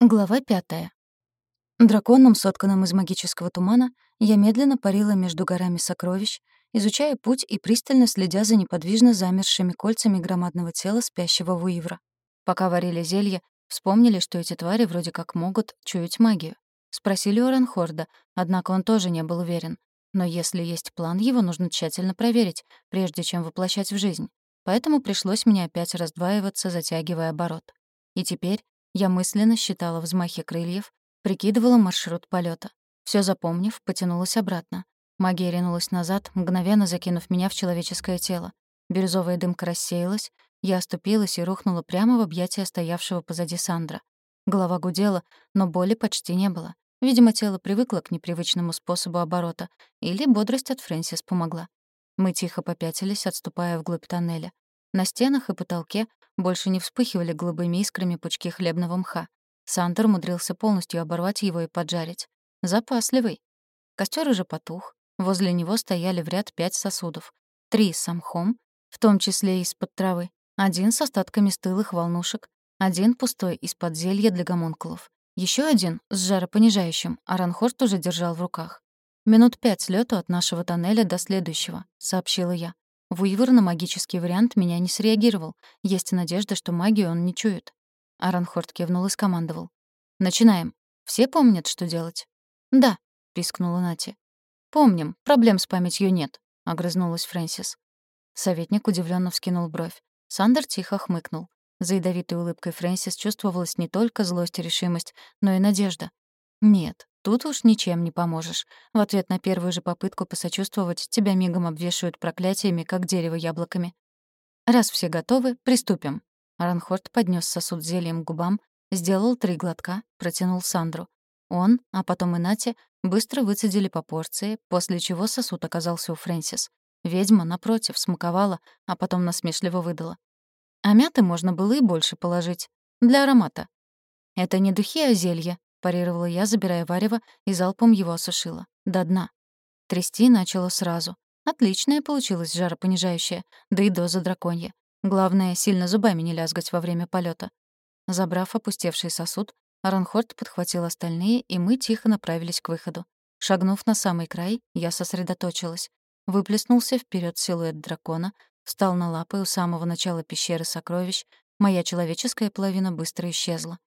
Глава пятая. Драконом, сотканным из магического тумана, я медленно парила между горами сокровищ, изучая путь и пристально следя за неподвижно замершими кольцами громадного тела спящего Вуивра. Пока варили зелье, вспомнили, что эти твари вроде как могут чуять магию. Спросили у Ранхорда, однако он тоже не был уверен. Но если есть план, его нужно тщательно проверить, прежде чем воплощать в жизнь. Поэтому пришлось мне опять раздваиваться, затягивая оборот. И теперь я мысленно считала взмахи крыльев, прикидывала маршрут полета. Все запомнив, потянулась обратно. Магия ринулась назад, мгновенно закинув меня в человеческое тело. Бирюзовая дымка рассеялась, я оступилась и рухнула прямо в объятия стоявшего позади Сандра. Голова гудела, но боли почти не было. Видимо, тело привыкло к непривычному способу оборота, или бодрость от Фрэнсис помогла. Мы тихо попятились, отступая вглубь тоннеля. На стенах и потолке больше не вспыхивали голубыми искрами пучки хлебного мха. Сантер умудрился полностью оборвать его и поджарить. Запасливый. Костер уже потух. Возле него стояли в ряд пять сосудов. Три с мхом, в том числе из-под травы. Один с остатками стылых волнушек. Один пустой из-под зелья для гомункулов. Еще один с жаропонижающим, а Ранхорт уже держал в руках. «Минут пять лету от нашего тоннеля до следующего», — сообщила я. Вуивер на магический вариант меня не среагировал. Есть надежда, что магию он не чует. Аранхорд кивнул и скомандовал. «Начинаем. Все помнят, что делать?» «Да», — пискнула Нати. «Помним. Проблем с памятью нет», — огрызнулась Фрэнсис. Советник удивленно вскинул бровь. Сандер тихо хмыкнул. За ядовитой улыбкой Фрэнсис чувствовалась не только злость и решимость, но и надежда. Нет, Тут уж ничем не поможешь. В ответ на первую же попытку посочувствовать тебя мигом обвешивают проклятиями, как дерево яблоками. Раз все готовы, приступим. Ранхорд поднес сосуд зельем к губам, сделал три глотка, протянул Сандру. Он, а потом и Нати, быстро выцедили по порции, после чего сосуд оказался у Фрэнсис. Ведьма, напротив, смаковала, а потом насмешливо выдала. А мяты можно было и больше положить. Для аромата. Это не духи, а зелье, — парировала я, забирая варево, и залпом его осушила. До дна. Трясти начало сразу. Отличное получилось жаропонижающее, да и доза драконья. Главное, сильно зубами не лязгать во время полета. Забрав опустевший сосуд, Аранхорд подхватил остальные, и мы тихо направились к выходу. Шагнув на самый край, я сосредоточилась. Выплеснулся вперед силуэт дракона, встал на лапы у самого начала пещеры сокровищ, моя человеческая половина быстро исчезла.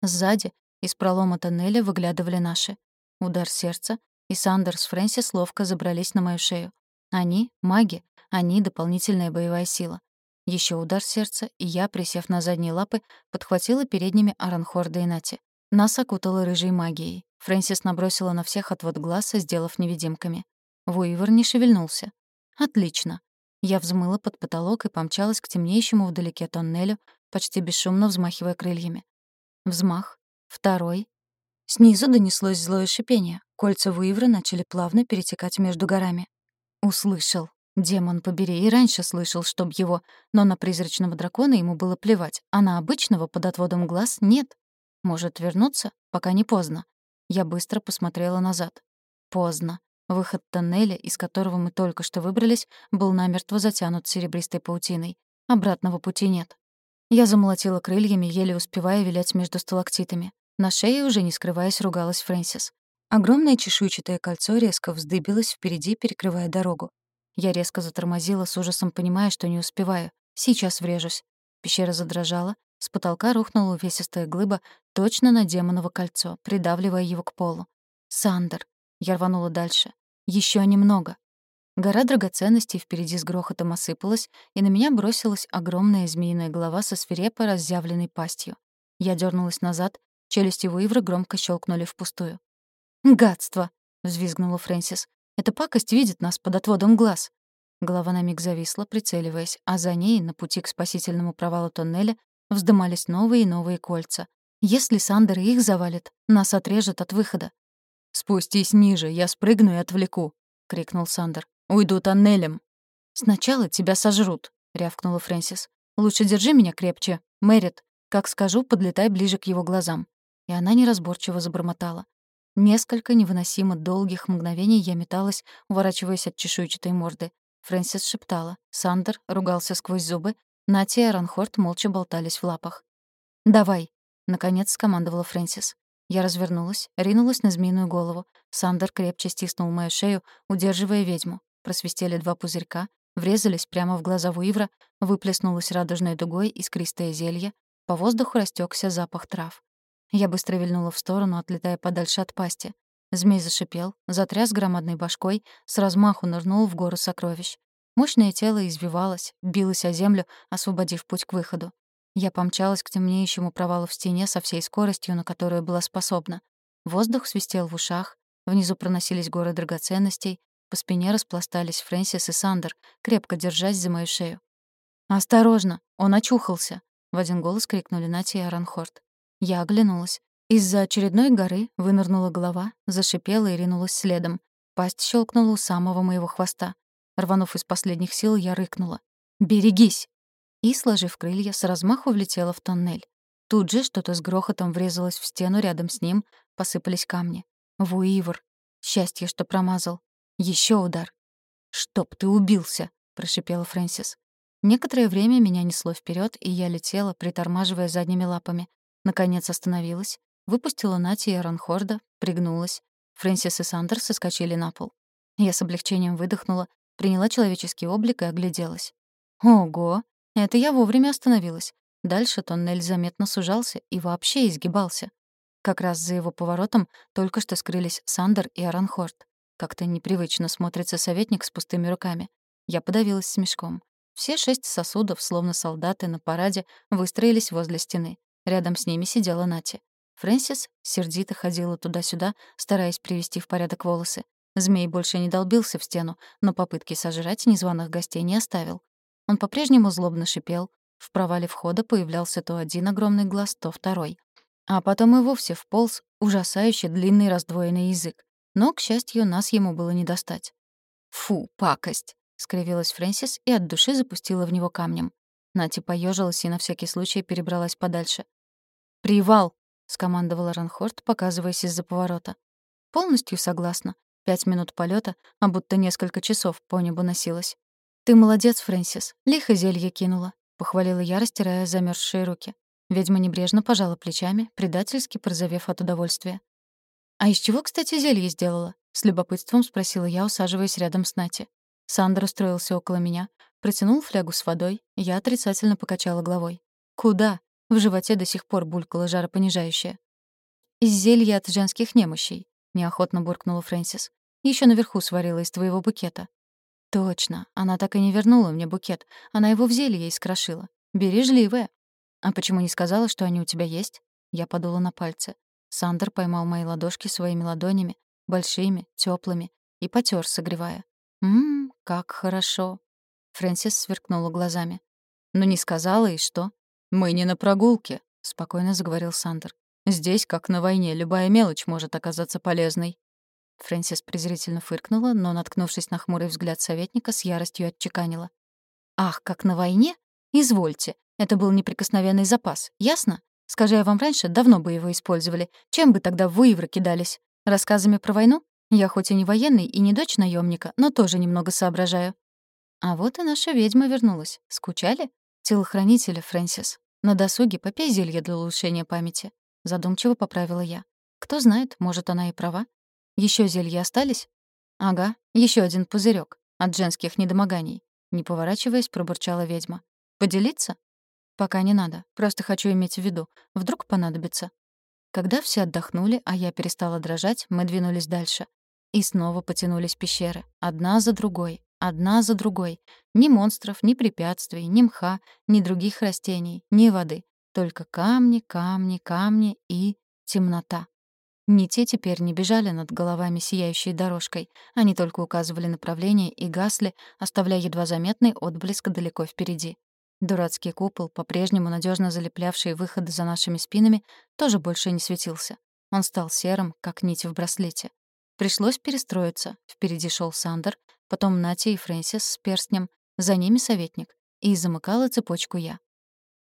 Сзади из пролома тоннеля выглядывали наши. Удар сердца, и Сандер с Фрэнсис ловко забрались на мою шею. Они — маги, они — дополнительная боевая сила. Еще удар сердца, и я, присев на задние лапы, подхватила передними Аранхорда и Нати. Нас окутала рыжей магией. Фрэнсис набросила на всех отвод глаз, сделав невидимками. Вуивер не шевельнулся. «Отлично». Я взмыла под потолок и помчалась к темнеющему вдалеке тоннелю, почти бесшумно взмахивая крыльями. Взмах, Второй. Снизу донеслось злое шипение. Кольца Вуивра начали плавно перетекать между горами. Услышал. Демон побери, и раньше слышал, чтоб его, но на призрачного дракона ему было плевать, а на обычного под отводом глаз нет. Может вернуться, пока не поздно. Я быстро посмотрела назад. Поздно. Выход тоннеля, из которого мы только что выбрались, был намертво затянут серебристой паутиной. Обратного пути нет. Я замолотила крыльями, еле успевая вилять между сталактитами. На шее, уже не скрываясь, ругалась Фрэнсис. Огромное чешуйчатое кольцо резко вздыбилось впереди, перекрывая дорогу. Я резко затормозила, с ужасом понимая, что не успеваю. Сейчас врежусь. Пещера задрожала, с потолка рухнула увесистая глыба точно на демоново кольцо, придавливая его к полу. «Сандер!» Я рванула дальше. Еще немного!» Гора драгоценностей впереди с грохотом осыпалась, и на меня бросилась огромная змеиная голова со свирепо разъявленной пастью. Я дернулась назад, Челюсти Уивра громко щелкнули впустую. «Гадство!» — взвизгнула Фрэнсис. «Эта пакость видит нас под отводом глаз». Голова на миг зависла, прицеливаясь, а за ней, на пути к спасительному провалу тоннеля, вздымались новые и новые кольца. Если Сандер их завалит, нас отрежет от выхода. «Спустись ниже, я спрыгну и отвлеку», — крикнул Сандер. «Уйду тоннелем». «Сначала тебя сожрут», — рявкнула Фрэнсис. «Лучше держи меня крепче. Мэрит, как скажу, подлетай ближе к его глазам и она неразборчиво забормотала. Несколько невыносимо долгих мгновений я металась, уворачиваясь от чешуйчатой морды. Фрэнсис шептала. Сандер ругался сквозь зубы. Нати и Аранхорд молча болтались в лапах. «Давай!» Наконец скомандовала Фрэнсис. Я развернулась, ринулась на змеиную голову. Сандер крепче стиснул мою шею, удерживая ведьму. Просвистели два пузырька, врезались прямо в глаза Вуивра, выплеснулось радужной дугой искристое зелье, по воздуху растекся запах трав. Я быстро вильнула в сторону, отлетая подальше от пасти. Змей зашипел, затряс громадной башкой, с размаху нырнул в гору сокровищ. Мощное тело извивалось, билось о землю, освободив путь к выходу. Я помчалась к темнеющему провалу в стене со всей скоростью, на которую была способна. Воздух свистел в ушах, внизу проносились горы драгоценностей, по спине распластались Фрэнсис и Сандер, крепко держась за мою шею. «Осторожно! Он очухался!» — в один голос крикнули Нати и Аранхорд. Я оглянулась. Из-за очередной горы вынырнула голова, зашипела и ринулась следом. Пасть щелкнула у самого моего хвоста. Рванув из последних сил, я рыкнула. «Берегись!» И, сложив крылья, с размаху влетела в тоннель. Тут же что-то с грохотом врезалось в стену рядом с ним, посыпались камни. Вуивр. Счастье, что промазал. Еще удар. «Чтоб ты убился!» — прошипела Фрэнсис. Некоторое время меня несло вперед, и я летела, притормаживая задними лапами. Наконец остановилась, выпустила Нати и Аранхорда, пригнулась. Фрэнсис и Сандерс соскочили на пол. Я с облегчением выдохнула, приняла человеческий облик и огляделась. Ого! Это я вовремя остановилась. Дальше тоннель заметно сужался и вообще изгибался. Как раз за его поворотом только что скрылись Сандер и Аранхорд. Как-то непривычно смотрится советник с пустыми руками. Я подавилась смешком. Все шесть сосудов, словно солдаты на параде, выстроились возле стены. Рядом с ними сидела Нати. Фрэнсис сердито ходила туда-сюда, стараясь привести в порядок волосы. Змей больше не долбился в стену, но попытки сожрать незваных гостей не оставил. Он по-прежнему злобно шипел. В провале входа появлялся то один огромный глаз, то второй. А потом и вовсе вполз ужасающе длинный раздвоенный язык. Но, к счастью, нас ему было не достать. «Фу, пакость!» — скривилась Фрэнсис и от души запустила в него камнем. Нати поежилась и на всякий случай перебралась подальше. «Привал!» — скомандовала Ранхорд, показываясь из-за поворота. «Полностью согласна. Пять минут полета, а будто несколько часов по небу носилась. «Ты молодец, Фрэнсис. Лихо зелье кинула», — похвалила я, растирая замерзшие руки. Ведьма небрежно пожала плечами, предательски прозовев от удовольствия. «А из чего, кстати, зелье сделала?» — с любопытством спросила я, усаживаясь рядом с Нати. Сандер устроился около меня, протянул флягу с водой, я отрицательно покачала головой. «Куда?» В животе до сих пор булькало жаропонижающее. «Из зелья от женских немощей», — неохотно буркнула Фрэнсис. Еще наверху сварила из твоего букета». «Точно. Она так и не вернула мне букет. Она его в зелье искрошила. Бережливая». «А почему не сказала, что они у тебя есть?» Я подула на пальцы. Сандер поймал мои ладошки своими ладонями, большими, теплыми, и потер, согревая. «Ммм, как хорошо!» Фрэнсис сверкнула глазами. «Ну не сказала, и что?» «Мы не на прогулке», — спокойно заговорил Сандер. «Здесь, как на войне, любая мелочь может оказаться полезной». Фрэнсис презрительно фыркнула, но, наткнувшись на хмурый взгляд советника, с яростью отчеканила. «Ах, как на войне? Извольте. Это был неприкосновенный запас, ясно? Скажи я вам раньше, давно бы его использовали. Чем бы тогда в выевры кидались? Рассказами про войну? Я хоть и не военный и не дочь наемника, но тоже немного соображаю». А вот и наша ведьма вернулась. Скучали? Телохранителя, Фрэнсис. На досуге попей зелье для улучшения памяти. Задумчиво поправила я. Кто знает, может, она и права. Еще зелья остались? Ага, еще один пузырек от женских недомоганий. Не поворачиваясь, пробурчала ведьма. Поделиться? Пока не надо. Просто хочу иметь в виду. Вдруг понадобится. Когда все отдохнули, а я перестала дрожать, мы двинулись дальше. И снова потянулись пещеры, одна за другой, одна за другой. Ни монстров, ни препятствий, ни мха, ни других растений, ни воды. Только камни, камни, камни и темнота. Ни те теперь не бежали над головами сияющей дорожкой. Они только указывали направление и гасли, оставляя едва заметный отблеск далеко впереди. Дурацкий купол, по-прежнему надежно залеплявший выходы за нашими спинами, тоже больше не светился. Он стал серым, как нить в браслете. Пришлось перестроиться. Впереди шел Сандер, потом Натя и Фрэнсис с перстнем, за ними советник, и замыкала цепочку я.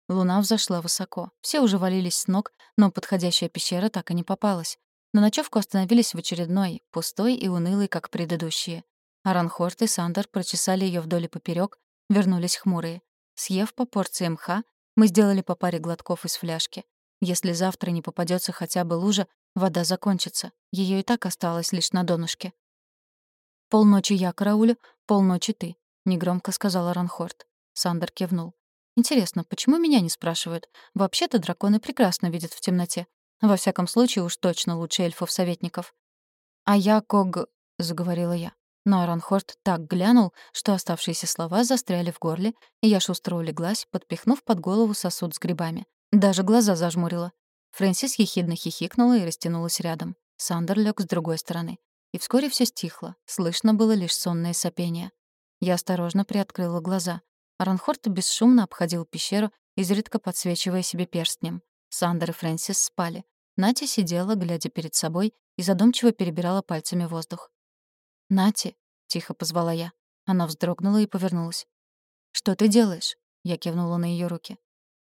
Луна взошла высоко. Все уже валились с ног, но подходящая пещера так и не попалась. На ночевку остановились в очередной, пустой и унылой, как предыдущие. Аранхорт и Сандер прочесали ее вдоль и поперёк, вернулись хмурые. Съев по порции мха, мы сделали по паре глотков из фляжки. Если завтра не попадется хотя бы лужа, вода закончится. Ее и так осталось лишь на донышке. «Полночи я караулю, полночи ты», — негромко сказала Ранхорд. Сандер кивнул. «Интересно, почему меня не спрашивают? Вообще-то драконы прекрасно видят в темноте. Во всяком случае, уж точно лучше эльфов-советников». «А я Ког...» — заговорила я. Но Аранхорд так глянул, что оставшиеся слова застряли в горле, и я шустро улеглась, подпихнув под голову сосуд с грибами. Даже глаза зажмурила. Фрэнсис ехидно хихикнула и растянулась рядом. Сандер лег с другой стороны. И вскоре все стихло, слышно было лишь сонное сопение. Я осторожно приоткрыла глаза. Аранхорд бесшумно обходил пещеру, изредка подсвечивая себе перстнем. Сандер и Фрэнсис спали. Натя сидела, глядя перед собой, и задумчиво перебирала пальцами воздух. «Нати», — тихо позвала я. Она вздрогнула и повернулась. «Что ты делаешь?» — я кивнула на ее руки.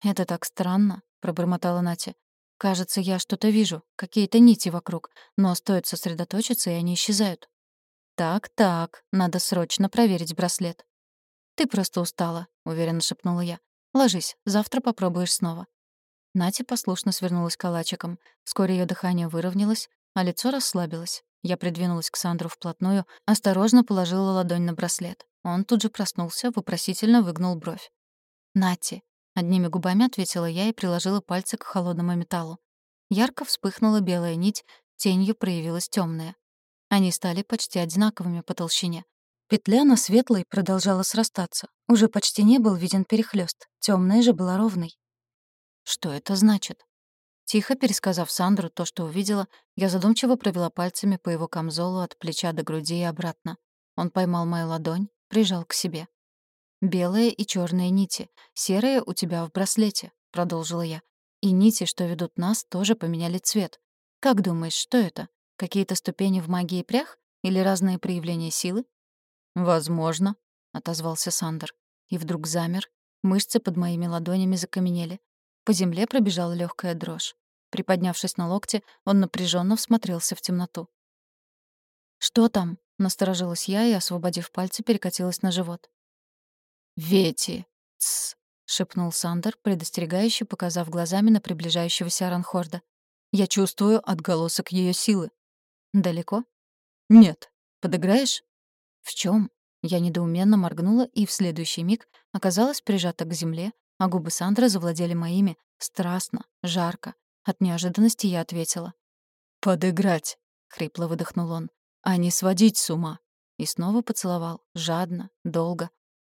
«Это так странно», — пробормотала Натя. «Кажется, я что-то вижу, какие-то нити вокруг, но стоит сосредоточиться, и они исчезают». «Так-так, надо срочно проверить браслет». «Ты просто устала», — уверенно шепнула я. «Ложись, завтра попробуешь снова». Натя послушно свернулась калачиком. Вскоре ее дыхание выровнялось, а лицо расслабилось. Я придвинулась к Сандру вплотную, осторожно положила ладонь на браслет. Он тут же проснулся, вопросительно выгнул бровь. «Нати», — одними губами ответила я и приложила пальцы к холодному металлу. Ярко вспыхнула белая нить, тенью проявилась темная. Они стали почти одинаковыми по толщине. Петля на светлой продолжала срастаться. Уже почти не был виден перехлёст. Темная же была ровной. Что это значит? Тихо пересказав Сандру то, что увидела, я задумчиво провела пальцами по его камзолу от плеча до груди и обратно. Он поймал мою ладонь, прижал к себе. «Белые и черные нити. Серые у тебя в браслете», — продолжила я. «И нити, что ведут нас, тоже поменяли цвет. Как думаешь, что это? Какие-то ступени в магии прях? Или разные проявления силы?» «Возможно», — отозвался Сандер. И вдруг замер. Мышцы под моими ладонями закаменели. По земле пробежала легкая дрожь. Приподнявшись на локте, он напряженно всмотрелся в темноту. «Что там?» — насторожилась я и, освободив пальцы, перекатилась на живот. «Вети!» — тсс! — шепнул Сандер, предостерегающе показав глазами на приближающегося Аранхорда. «Я чувствую отголосок ее силы». «Далеко?» «Нет. Подыграешь?» «В чем? Я недоуменно моргнула и в следующий миг оказалась прижата к земле, а губы Сандра завладели моими, страстно, жарко, от неожиданности я ответила. «Подыграть!» — хрипло выдохнул он. «А не сводить с ума!» И снова поцеловал, жадно, долго.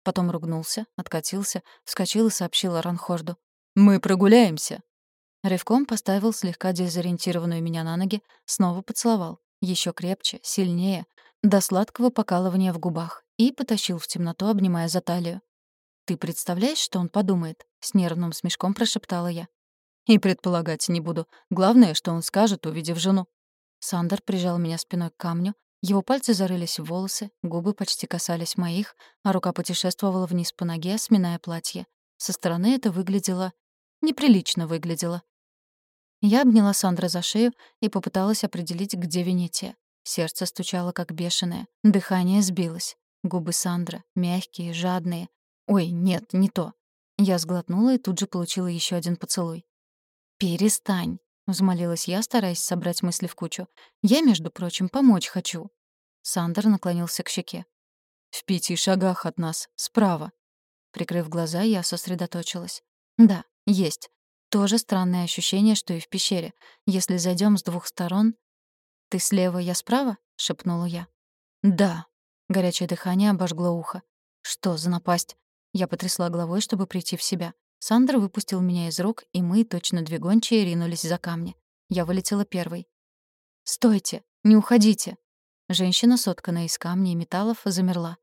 Потом ругнулся, откатился, вскочил и сообщил Аранхорду. «Мы прогуляемся!» Рывком поставил слегка дезориентированную меня на ноги, снова поцеловал, еще крепче, сильнее, до сладкого покалывания в губах, и потащил в темноту, обнимая за талию. «Ты представляешь, что он подумает?» — с нервным смешком прошептала я. И предполагать не буду. Главное, что он скажет, увидев жену. Сандер прижал меня спиной к камню, его пальцы зарылись в волосы, губы почти касались моих, а рука путешествовала вниз по ноге, сминая платье. Со стороны это выглядело... неприлично выглядело. Я обняла Сандра за шею и попыталась определить, где Венетия. Сердце стучало как бешеное, дыхание сбилось. Губы Сандра, мягкие, жадные. Ой, нет, не то. Я сглотнула и тут же получила еще один поцелуй. «Перестань», — взмолилась я, стараясь собрать мысли в кучу. «Я, между прочим, помочь хочу». Сандер наклонился к щеке. «В пяти шагах от нас, справа». Прикрыв глаза, я сосредоточилась. «Да, есть. Тоже странное ощущение, что и в пещере. Если зайдем с двух сторон...» «Ты слева, я справа?» — шепнула я. «Да». Горячее дыхание обожгло ухо. «Что за напасть?» Я потрясла головой, чтобы прийти в себя. Сандра выпустил меня из рук, и мы, точно две гончие, ринулись за камни. Я вылетела первой. «Стойте! Не уходите!» Женщина, сотканная из камней и металлов, замерла.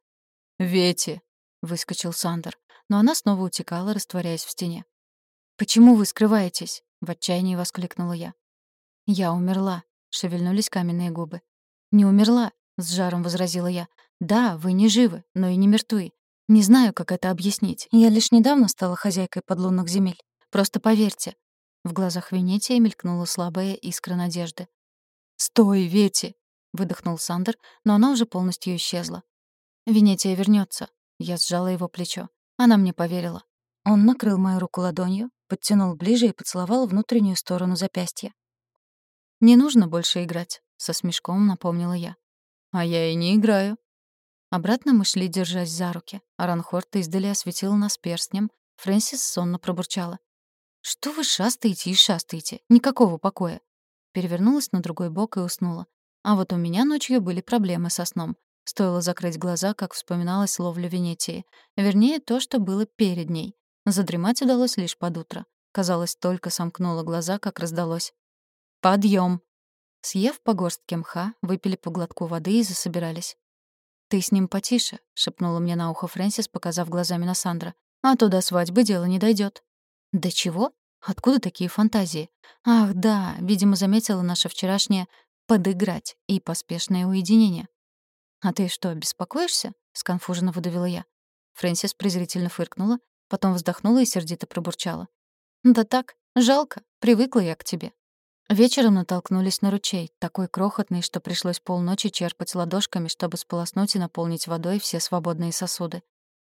«Вети!» — выскочил Сандер, но она снова утекала, растворяясь в стене. «Почему вы скрываетесь?» — в отчаянии воскликнула я. «Я умерла», — шевельнулись каменные губы. «Не умерла», — с жаром возразила я. «Да, вы не живы, но и не мертвы. Не знаю, как это объяснить. Я лишь недавно стала хозяйкой подлунных земель. Просто поверьте. В глазах Венетия мелькнула слабая искра надежды. «Стой, Вети!» — выдохнул Сандер, но она уже полностью исчезла. «Венетия вернется. Я сжала его плечо. Она мне поверила. Он накрыл мою руку ладонью, подтянул ближе и поцеловал внутреннюю сторону запястья. «Не нужно больше играть», — со смешком напомнила я. «А я и не играю». Обратно мы шли, держась за руки. Аранхорт издали осветил нас перстнем. Фрэнсис сонно пробурчала. «Что вы шастаете и шастаете? Никакого покоя». Перевернулась на другой бок и уснула. А вот у меня ночью были проблемы со сном. Стоило закрыть глаза, как вспоминалась ловля Венетии. Вернее, то, что было перед ней. Задремать удалось лишь под утро. Казалось, только сомкнула глаза, как раздалось. «Подъём!» Съев по горстке мха, выпили по глотку воды и засобирались. «Ты с ним потише», — шепнула мне на ухо Фрэнсис, показав глазами на Сандра. «А то до свадьбы дело не дойдет. «Да чего? Откуда такие фантазии? Ах, да, видимо, заметила наше вчерашнее «подыграть» и поспешное уединение. «А ты что, беспокоишься?» — сконфуженно выдавила я. Фрэнсис презрительно фыркнула, потом вздохнула и сердито пробурчала. «Да так, жалко, привыкла я к тебе». Вечером натолкнулись на ручей, такой крохотный, что пришлось полночи черпать ладошками, чтобы сполоснуть и наполнить водой все свободные сосуды.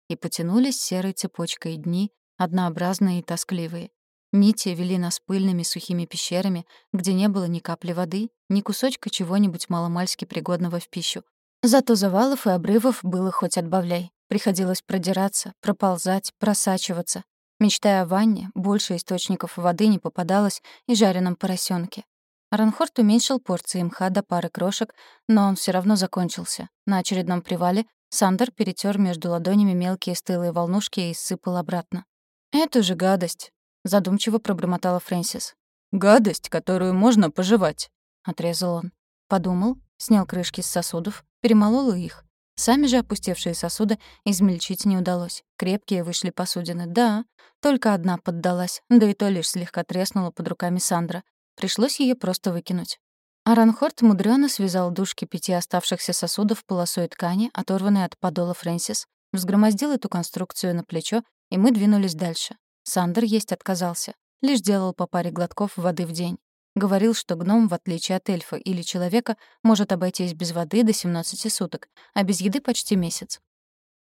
И потянулись серой цепочкой дни, однообразные и тоскливые. Нити вели нас пыльными сухими пещерами, где не было ни капли воды, ни кусочка чего-нибудь маломальски пригодного в пищу, Зато завалов и обрывов было хоть отбавляй. Приходилось продираться, проползать, просачиваться. Мечтая о ванне, больше источников воды не попадалось и жареном поросенке. Ранхорт уменьшил порции мха до пары крошек, но он все равно закончился. На очередном привале Сандер перетер между ладонями мелкие стылые волнушки и сыпал обратно. «Это же гадость», — задумчиво пробормотала Фрэнсис. «Гадость, которую можно пожевать», — отрезал он. Подумал, снял крышки с сосудов, перемолола их. Сами же опустевшие сосуды измельчить не удалось. Крепкие вышли посудины, да. Только одна поддалась, да и то лишь слегка треснула под руками Сандра. Пришлось ее просто выкинуть. Аранхорт мудрёно связал дужки пяти оставшихся сосудов полосой ткани, оторванной от подола Фрэнсис, взгромоздил эту конструкцию на плечо, и мы двинулись дальше. Сандер есть отказался, лишь делал по паре глотков воды в день. Говорил, что гном, в отличие от эльфа или человека, может обойтись без воды до 17 суток, а без еды почти месяц.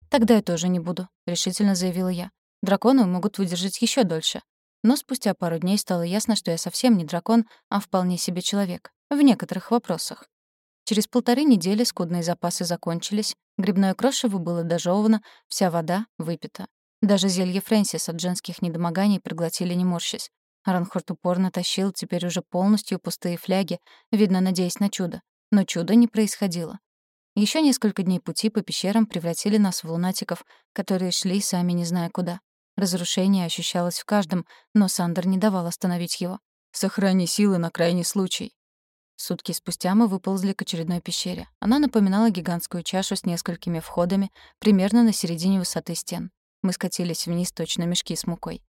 «Тогда я тоже не буду», — решительно заявила я. «Драконы могут выдержать еще дольше». Но спустя пару дней стало ясно, что я совсем не дракон, а вполне себе человек. В некоторых вопросах. Через полторы недели скудные запасы закончились, грибное крошево было дожевано, вся вода выпита. Даже зелье Фрэнсис от женских недомоганий проглотили не морщась. Ранхорд упорно тащил теперь уже полностью пустые фляги, видно, надеясь на чудо. Но чуда не происходило. Еще несколько дней пути по пещерам превратили нас в лунатиков, которые шли сами не зная куда. Разрушение ощущалось в каждом, но Сандер не давал остановить его. «Сохрани силы на крайний случай». Сутки спустя мы выползли к очередной пещере. Она напоминала гигантскую чашу с несколькими входами, примерно на середине высоты стен. Мы скатились вниз точно мешки с мукой.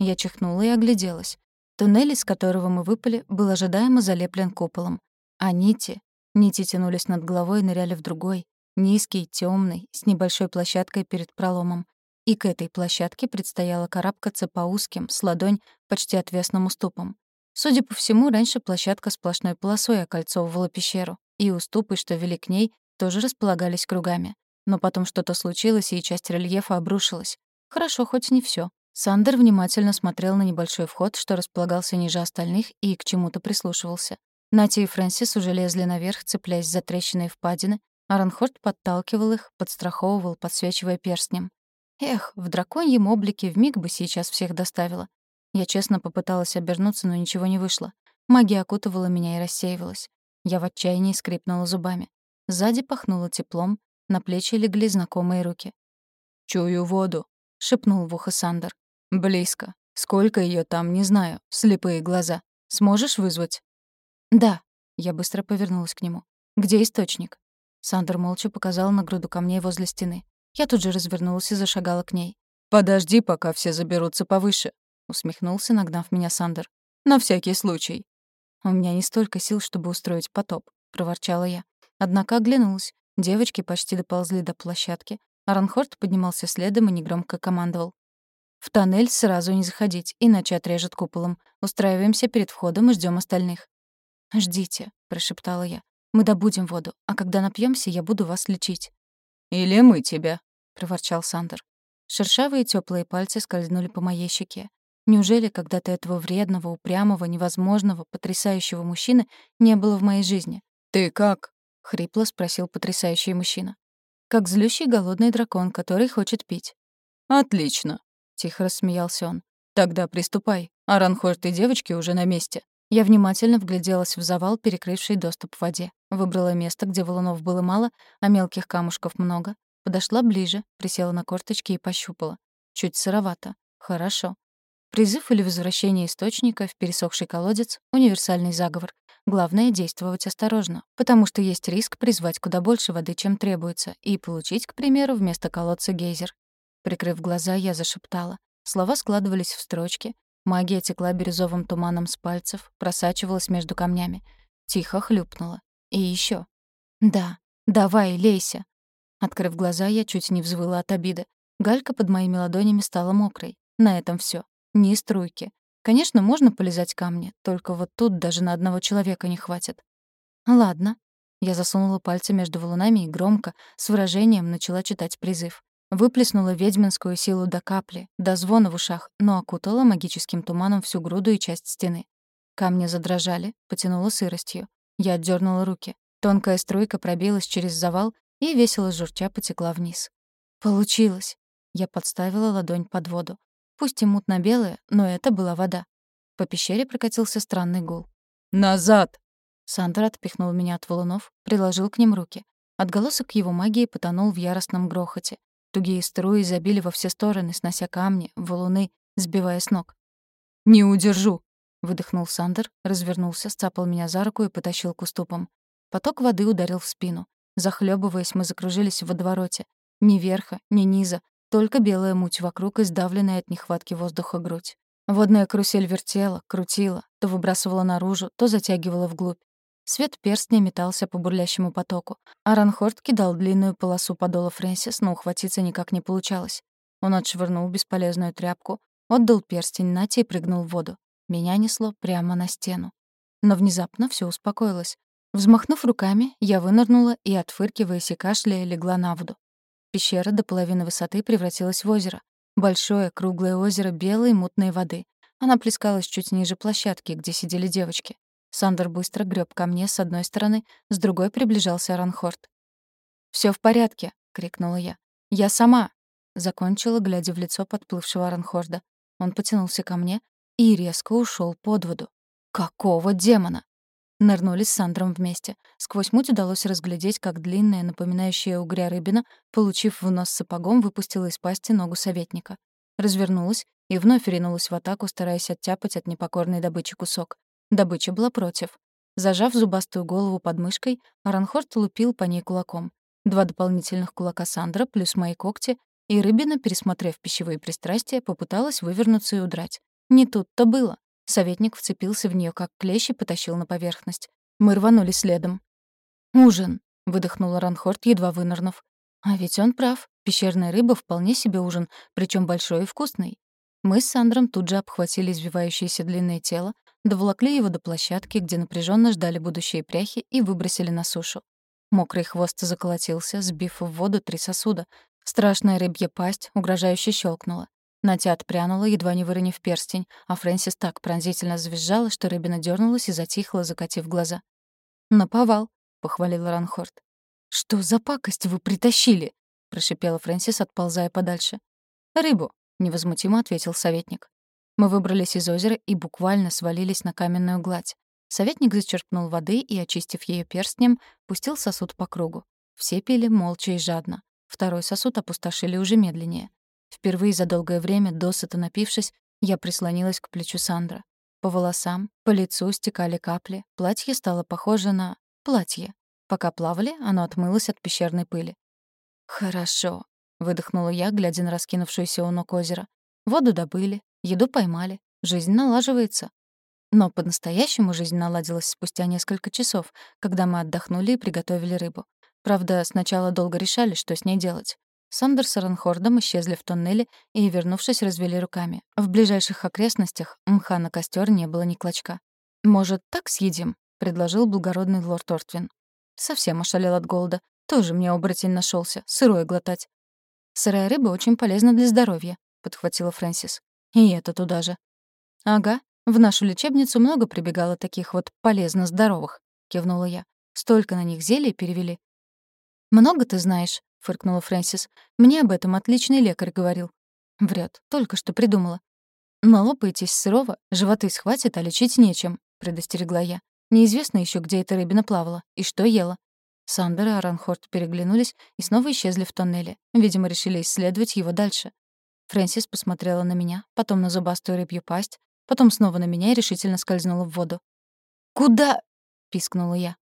Я чихнула и огляделась. Туннель, из которого мы выпали, был ожидаемо залеплен куполом. А нити... Нити тянулись над головой и ныряли в другой, низкий, темный, с небольшой площадкой перед проломом. И к этой площадке предстояло карабкаться по узким, с ладонь, почти отвесным уступам. Судя по всему, раньше площадка сплошной полосой окольцовывала пещеру, и уступы, что вели к ней, тоже располагались кругами. Но потом что-то случилось, и часть рельефа обрушилась. Хорошо, хоть не все. Сандер внимательно смотрел на небольшой вход, что располагался ниже остальных, и к чему-то прислушивался. Нати и Фрэнсис уже лезли наверх, цепляясь за трещины и впадины, а Ранхорд подталкивал их, подстраховывал, подсвечивая перстнем. Эх, в драконьем облике вмиг бы сейчас всех доставила. Я честно попыталась обернуться, но ничего не вышло. Магия окутывала меня и рассеивалась. Я в отчаянии скрипнула зубами. Сзади пахнуло теплом, на плечи легли знакомые руки. «Чую воду», — шепнул в ухо Сандер. «Близко. Сколько ее там, не знаю. Слепые глаза. Сможешь вызвать?» «Да». Я быстро повернулась к нему. «Где источник?» Сандер молча показал на груду камней возле стены. Я тут же развернулась и зашагала к ней. «Подожди, пока все заберутся повыше», — усмехнулся, нагнав меня Сандер. «На всякий случай». «У меня не столько сил, чтобы устроить потоп», — проворчала я. Однако оглянулась. Девочки почти доползли до площадки. Аранхорд поднимался следом и негромко командовал. В тоннель сразу не заходить, иначе отрежет куполом. Устраиваемся перед входом и ждем остальных. «Ждите», — прошептала я. «Мы добудем воду, а когда напьемся, я буду вас лечить». «Или мы тебя», — проворчал Сандер. Шершавые теплые пальцы скользнули по моей щеке. Неужели когда-то этого вредного, упрямого, невозможного, потрясающего мужчины не было в моей жизни? «Ты как?» — хрипло спросил потрясающий мужчина. «Как злющий голодный дракон, который хочет пить». «Отлично», — тихо рассмеялся он. «Тогда приступай. Аранхорт и девочки уже на месте». Я внимательно вгляделась в завал, перекрывший доступ в воде. Выбрала место, где валунов было мало, а мелких камушков много. Подошла ближе, присела на корточки и пощупала. Чуть сыровато. Хорошо. Призыв или возвращение источника в пересохший колодец — универсальный заговор. Главное — действовать осторожно, потому что есть риск призвать куда больше воды, чем требуется, и получить, к примеру, вместо колодца гейзер. Прикрыв глаза, я зашептала. Слова складывались в строчки. Магия текла бирюзовым туманом с пальцев, просачивалась между камнями. Тихо хлюпнула. И еще. «Да, давай, лейся». Открыв глаза, я чуть не взвыла от обиды. Галька под моими ладонями стала мокрой. На этом все. Ни струйки. Конечно, можно полезать камни, только вот тут даже на одного человека не хватит. Ладно. Я засунула пальцы между валунами и громко, с выражением, начала читать призыв. Выплеснула ведьминскую силу до капли, до звона в ушах, но окутала магическим туманом всю груду и часть стены. Камни задрожали, потянуло сыростью. Я отдернула руки. Тонкая струйка пробилась через завал и, весело журча, потекла вниз. Получилось. Я подставила ладонь под воду. Пусть и мутно-белая, но это была вода. По пещере прокатился странный гул. «Назад!» Сандер отпихнул меня от валунов, приложил к ним руки. Отголосок его магии потонул в яростном грохоте. Тугие струи забили во все стороны, снося камни, валуны, сбивая с ног. «Не удержу!» — выдохнул Сандер, развернулся, сцапал меня за руку и потащил к уступам. Поток воды ударил в спину. Захлебываясь, мы закружились в водовороте. Ни верха, ни низа, только белая муть вокруг и сдавленная от нехватки воздуха грудь. Водная карусель вертела, крутила, то выбрасывала наружу, то затягивала вглубь. Свет перстня метался по бурлящему потоку. а Ранхорд кидал длинную полосу подола Фрэнсис, но ухватиться никак не получалось. Он отшвырнул бесполезную тряпку, отдал перстень Нате и прыгнул в воду. Меня несло прямо на стену. Но внезапно все успокоилось. Взмахнув руками, я вынырнула и, отфыркиваясь и кашляя, легла на воду. Пещера до половины высоты превратилась в озеро. Большое, круглое озеро белой мутной воды. Она плескалась чуть ниже площадки, где сидели девочки. Сандер быстро греб ко мне с одной стороны, с другой приближался Ранхорд. Все в порядке!» — крикнула я. «Я сама!» — закончила, глядя в лицо подплывшего Ранхорда. Он потянулся ко мне и резко ушел под воду. «Какого демона?» Нырнули с Сандром вместе. Сквозь муть удалось разглядеть, как длинная, напоминающая угря рыбина, получив в нос сапогом, выпустила из пасти ногу советника. Развернулась и вновь ринулась в атаку, стараясь оттяпать от непокорной добычи кусок. Добыча была против. Зажав зубастую голову под мышкой, Аранхорт лупил по ней кулаком. Два дополнительных кулака Сандра плюс мои когти, и рыбина, пересмотрев пищевые пристрастия, попыталась вывернуться и удрать. Не тут-то было. Советник вцепился в нее как клещ и потащил на поверхность. Мы рванули следом. «Ужин», — выдохнула Ранхорд, едва вынырнув. «А ведь он прав. Пещерная рыба вполне себе ужин, причем большой и вкусный». Мы с Сандром тут же обхватили извивающееся длинное тело, доволокли его до площадки, где напряженно ждали будущие пряхи, и выбросили на сушу. Мокрый хвост заколотился, сбив в воду три сосуда. Страшная рыбья пасть угрожающе щелкнула. Натя отпрянула, едва не выронив перстень, а Фрэнсис так пронзительно завизжала, что рыбина дернулась и затихла, закатив глаза. «Наповал», — похвалил Ранхорд. «Что за пакость вы притащили?» — прошипела Фрэнсис, отползая подальше. «Рыбу», — невозмутимо ответил советник. Мы выбрались из озера и буквально свалились на каменную гладь. Советник зачерпнул воды и, очистив ее перстнем, пустил сосуд по кругу. Все пили молча и жадно. Второй сосуд опустошили уже медленнее. Впервые за долгое время, досыта напившись, я прислонилась к плечу Сандра. По волосам, по лицу стекали капли, платье стало похоже на платье. Пока плавали, оно отмылось от пещерной пыли. «Хорошо», — выдохнула я, глядя на раскинувшуюся у ног озеро. «Воду добыли, еду поймали, жизнь налаживается». Но по-настоящему жизнь наладилась спустя несколько часов, когда мы отдохнули и приготовили рыбу. Правда, сначала долго решали, что с ней делать. Сандер с Ранхордом исчезли в тоннеле и, вернувшись, развели руками. В ближайших окрестностях мха на костер не было ни клочка. «Может, так съедим?» — предложил благородный лорд Ортвин. Совсем ошалел от голода. Тоже мне оборотень нашелся, сырое глотать. «Сырая рыба очень полезна для здоровья», — подхватила Фрэнсис. «И это туда же». «Ага, в нашу лечебницу много прибегало таких вот полезно здоровых», — кивнула я. «Столько на них зелий перевели». «Много ты знаешь», — фыркнула Фрэнсис. «Мне об этом отличный лекарь говорил». Врет, только что придумала. «Налопаетесь сырого, животы схватит, а лечить нечем», — предостерегла я. «Неизвестно еще, где эта рыбина плавала и что ела». Сандер и Аранхорд переглянулись и снова исчезли в тоннеле. Видимо, решили исследовать его дальше. Фрэнсис посмотрела на меня, потом на зубастую рыбью пасть, потом снова на меня и решительно скользнула в воду. «Куда?» — пискнула я.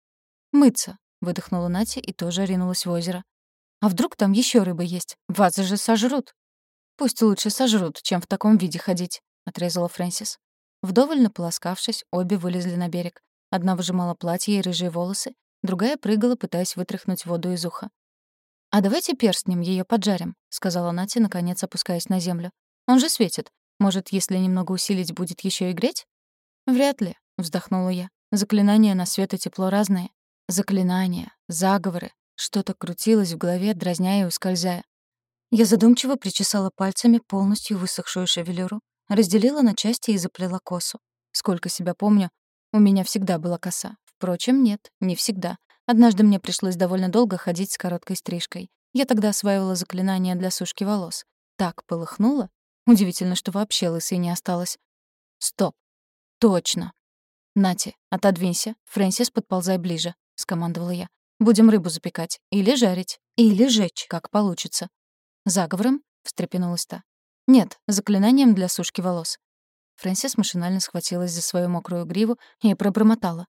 «Мыться», — выдохнула Натя и тоже ринулась в озеро. «А вдруг там еще рыба есть? Вас же сожрут!» «Пусть лучше сожрут, чем в таком виде ходить», — отрезала Фрэнсис. Вдоволь наполоскавшись, обе вылезли на берег. Одна выжимала платье и рыжие волосы, другая прыгала, пытаясь вытряхнуть воду из уха. «А давайте перстнем ее поджарим», — сказала Натя, наконец опускаясь на землю. «Он же светит. Может, если немного усилить, будет еще и греть?» «Вряд ли», — вздохнула я. «Заклинания на свет и тепло разные. Заклинания, заговоры. Что-то крутилось в голове, дразняя и ускользая. Я задумчиво причесала пальцами полностью высохшую шевелюру, разделила на части и заплела косу. Сколько себя помню, у меня всегда была коса. Впрочем, нет, не всегда. Однажды мне пришлось довольно долго ходить с короткой стрижкой. Я тогда осваивала заклинание для сушки волос. Так полыхнуло. Удивительно, что вообще лысой не осталось. Стоп. Точно. Нати, отодвинься. Фрэнсис, подползай ближе, скомандовала я. Будем рыбу запекать. Или жарить. Или жечь, как получится. «Заговором?» — встрепенулась та. «Нет, заклинанием для сушки волос». Фрэнсис машинально схватилась за свою мокрую гриву и пробормотала.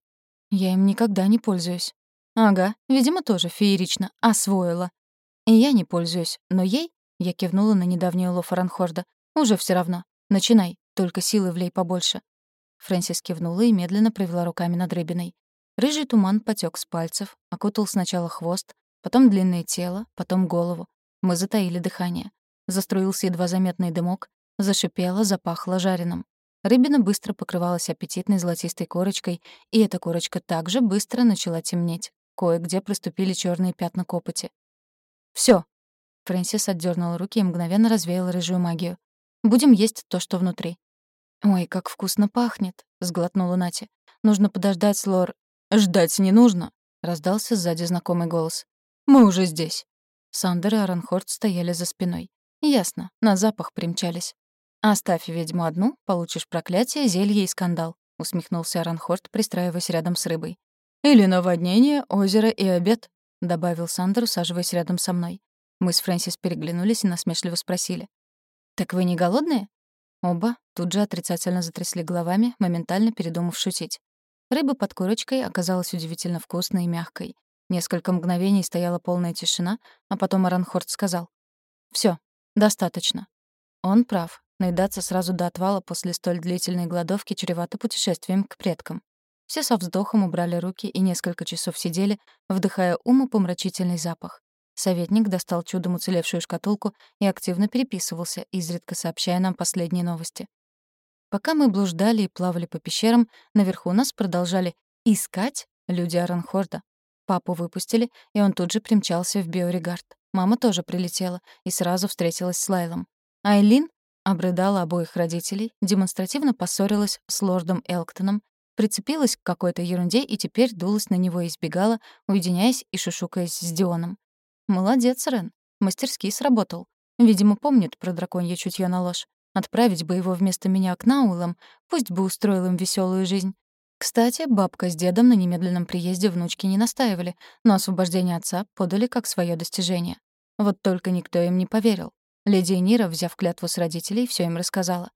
«Я им никогда не пользуюсь». «Ага, видимо, тоже феерично. Освоила». «И я не пользуюсь, но ей...» — я кивнула на недавнюю улов Ранхорда. «Уже все равно. Начинай, только силы влей побольше». Фрэнсис кивнула и медленно провела руками над рыбиной. Рыжий туман потек с пальцев, окутал сначала хвост, потом длинное тело, потом голову. Мы затаили дыхание. Заструился едва заметный дымок, зашипело, запахло жареным. Рыбина быстро покрывалась аппетитной золотистой корочкой, и эта корочка также быстро начала темнеть. Кое-где проступили черные пятна копоти. Все. Фрэнсис отдернула руки и мгновенно развеяла рыжую магию. «Будем есть то, что внутри». «Ой, как вкусно пахнет», — сглотнула Нати. «Нужно подождать, Лор...» «Ждать не нужно», — раздался сзади знакомый голос. «Мы уже здесь». Сандер и Аранхорд стояли за спиной. Ясно, на запах примчались. «Оставь ведьму одну, получишь проклятие, зелье и скандал», — усмехнулся Аранхорд, пристраиваясь рядом с рыбой. «Или наводнение, озеро и обед», — добавил Сандер, усаживаясь рядом со мной. Мы с Фрэнсис переглянулись и насмешливо спросили. «Так вы не голодные?» Оба тут же отрицательно затрясли головами, моментально передумав шутить. Рыба под курочкой оказалась удивительно вкусной и мягкой. Несколько мгновений стояла полная тишина, а потом Аранхорд сказал. «Всё, достаточно». Он прав. Наедаться сразу до отвала после столь длительной голодовки чревато путешествием к предкам. Все со вздохом убрали руки и несколько часов сидели, вдыхая умопомрачительный запах. Советник достал чудом уцелевшую шкатулку и активно переписывался, изредка сообщая нам последние новости. Пока мы блуждали и плавали по пещерам, наверху нас продолжали искать люди Аранхорда. Папу выпустили, и он тут же примчался в Биоригард. Мама тоже прилетела и сразу встретилась с Лайлом. Айлин обрыдала обоих родителей, демонстративно поссорилась с лордом Элктоном, прицепилась к какой-то ерунде и теперь дулась на него и избегала, уединяясь и шушукаясь с Дионом. «Молодец, Рен. Мастерски сработал. Видимо, помнит про драконье чутье на ложь. Отправить бы его вместо меня к Наулам, пусть бы устроил им веселую жизнь. Кстати, бабка с дедом на немедленном приезде внучки не настаивали, но освобождение отца подали как свое достижение. Вот только никто им не поверил. Леди Нира, взяв клятву с родителей, все им рассказала.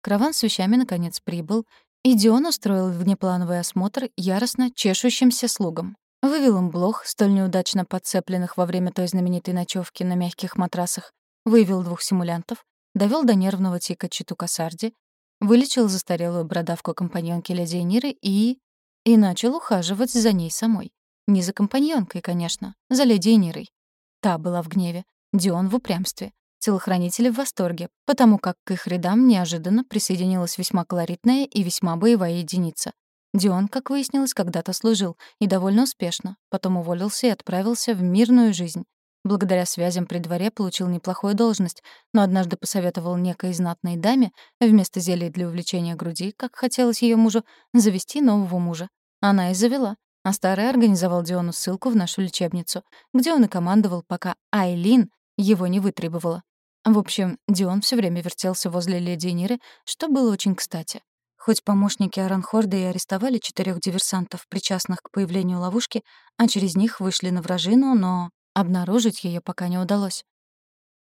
Караван с вещами наконец прибыл, и Дион устроил внеплановый осмотр яростно чешущимся слугам. Вывел им блох, столь неудачно подцепленных во время той знаменитой ночевки на мягких матрасах, вывел двух симулянтов, довел до нервного тика читу Кассарди, вылечил застарелую бородавку компаньонки леди Ниры и... и начал ухаживать за ней самой. Не за компаньонкой, конечно, за леди Нирой. Та была в гневе, Дион в упрямстве, телохранители в восторге, потому как к их рядам неожиданно присоединилась весьма колоритная и весьма боевая единица. Дион, как выяснилось, когда-то служил, и довольно успешно, потом уволился и отправился в мирную жизнь. Благодаря связям при дворе получил неплохую должность, но однажды посоветовал некой знатной даме вместо зелий для увлечения груди, как хотелось ее мужу, завести нового мужа. Она и завела. А старый организовал Диону ссылку в нашу лечебницу, где он и командовал, пока Айлин его не вытребовала. В общем, Дион все время вертелся возле леди Ниры, что было очень кстати. Хоть помощники Аранхорда и арестовали четырех диверсантов, причастных к появлению ловушки, а через них вышли на вражину, но обнаружить ее пока не удалось.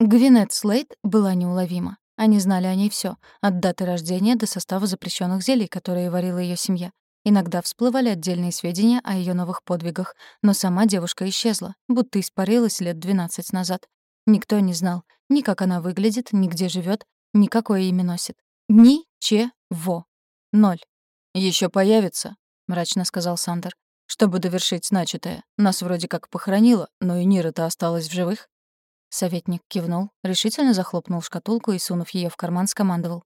Гвинет Слейд была неуловима. Они знали о ней все, от даты рождения до состава запрещенных зелий, которые варила ее семья. Иногда всплывали отдельные сведения о ее новых подвигах, но сама девушка исчезла, будто испарилась лет 12 назад. Никто не знал ни как она выглядит, ни где живет, ни какое имя носит. Ни-че-во. Ноль. Еще появится», — мрачно сказал Сандер. «Чтобы довершить начатое. Нас вроде как похоронило, но и Нира-то осталась в живых». Советник кивнул, решительно захлопнул шкатулку и, сунув ее в карман, скомандовал.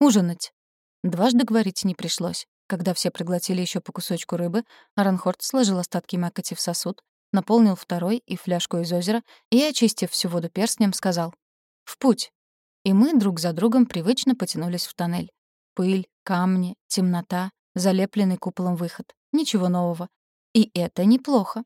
«Ужинать». Дважды говорить не пришлось. Когда все проглотили еще по кусочку рыбы, Аранхорд сложил остатки мякоти в сосуд, наполнил второй и фляжку из озера и, очистив всю воду перстнем, сказал «В путь!» И мы друг за другом привычно потянулись в тоннель. Пыль, камни, темнота, залепленный куполом выход. Ничего нового. И это неплохо.